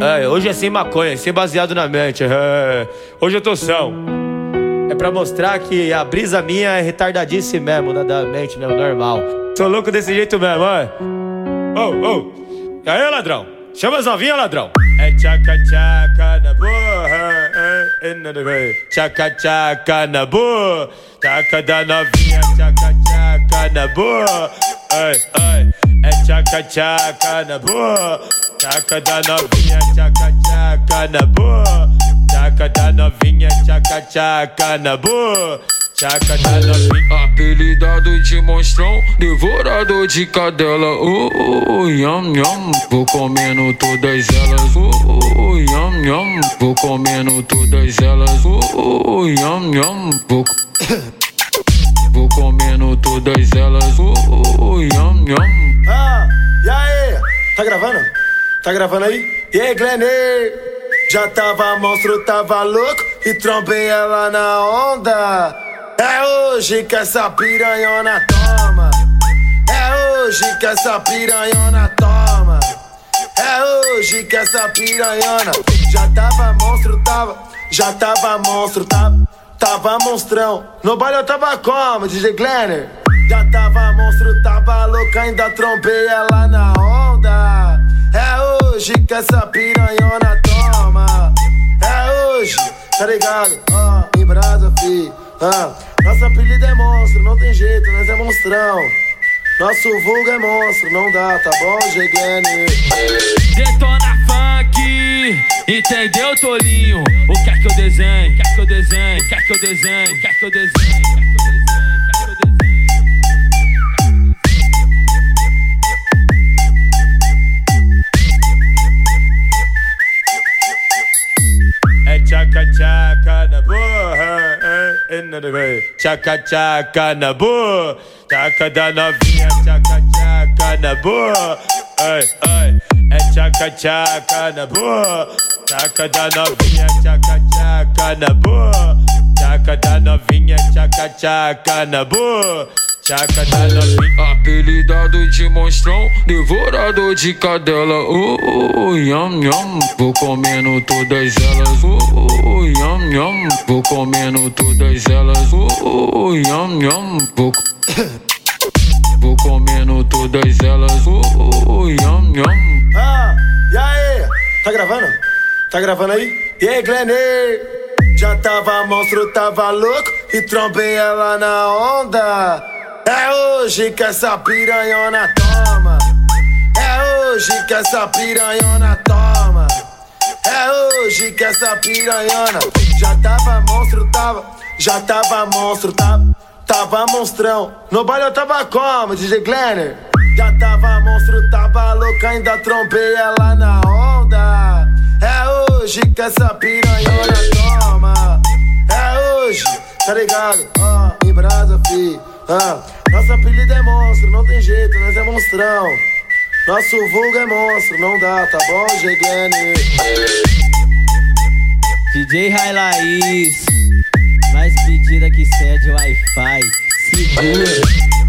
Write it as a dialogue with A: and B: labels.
A: É, hoje é sem maconha, sem baseado na mente. É, hoje eu tô são. É pra mostrar que a brisa minha é retardadíssima mesmo, da, da mente mesmo, normal. Sou louco desse jeito mesmo, ó. Ô, ô. E aí, ladrão? Chama as novinhas, ladrão. É tchaca tchaca na boa. É, é, tchaca tchaca na boa. Tchaca da novinha, tchaca tchaca na boa. Ai, ai. É tchaca tchaca na boa. Tchaca da novinha, tchaca tchaca na boa. Tchaca da novinha, tchaca tchaca na boa. Tchaca da novinha.
B: Apelidado de monstrão, devorador de cadela. Oh, oh, oh, yam, yam. Vou comendo todas elas. Oh, oh, yam, yam. Vou comendo todas elas. Oh, oh, yam, yam. Vou. Vou comendo todas elas. Oh, oh, oh, yam, yam.
C: Ah, e aí? Tá gravando? Tá gravando aí? E aí, Glenn? Já tava monstro, tava louco e trombei ela na onda. É hoje que essa piranhona toma. É hoje que essa piranhona toma. É hoje que essa piranhona já tava monstro, tava, já tava monstro, tava, tava monstrão. No baile eu tava como, DJ Glenner? Já tava monstro, tava louca, ainda trombei ela na onda. Hoje que essa piranhona toma. É hoje, tá ligado? Ah, em brasa, fi. Ah, nosso apelido é monstro, não tem jeito, nós é monstrão. Nosso vulgo é monstro, não dá, tá bom, Gene?
D: Detona funk, entendeu, Tolinho? O que é que eu desenho? O que é que eu desenho? O que é que eu desenho? O que é que eu desenho?
A: Na boa. Tchaca tchaca na da novinha, tchaca tchaca na boa. Ai, ai. É tchaca tchaca na boa. Da novinha, tchaca tchaca na boa. Da novinha, tchaca tchaca na. Novinha.
B: Apelidado de monstrão, devorador de cadela. Oh, oh, yam, yam. Vou comendo todas elas. Oh, oh, yam, yam. Vou comendo todas elas. Oh, oh, yam, yam. Vou. Vou comendo todas elas. Oh, yam, yam.
C: Ah, e aí? Tá gravando? Tá gravando aí? E aí, Glenn? Já tava monstro, tava louco e trombei ela na onda. É hoje que essa piranhona toma. É hoje que essa piranhona toma. É hoje que essa piranhona já tava monstro, tava, já tava monstro, tava, tava monstrão. No baile eu tava como, DJ Glenner? Já tava monstro, tava louca, ainda trombei ela na onda. É hoje que essa piranhona toma. É hoje, tá ligado? Ah, em brasa, fi. Ah, nosso apelido é monstro, não tem jeito, nós é monstrão. Nosso vulgo é monstro, não dá, tá bom, Gene?
E: DJ Rai Laís, mais pedida que cede Wi-Fi. Segura.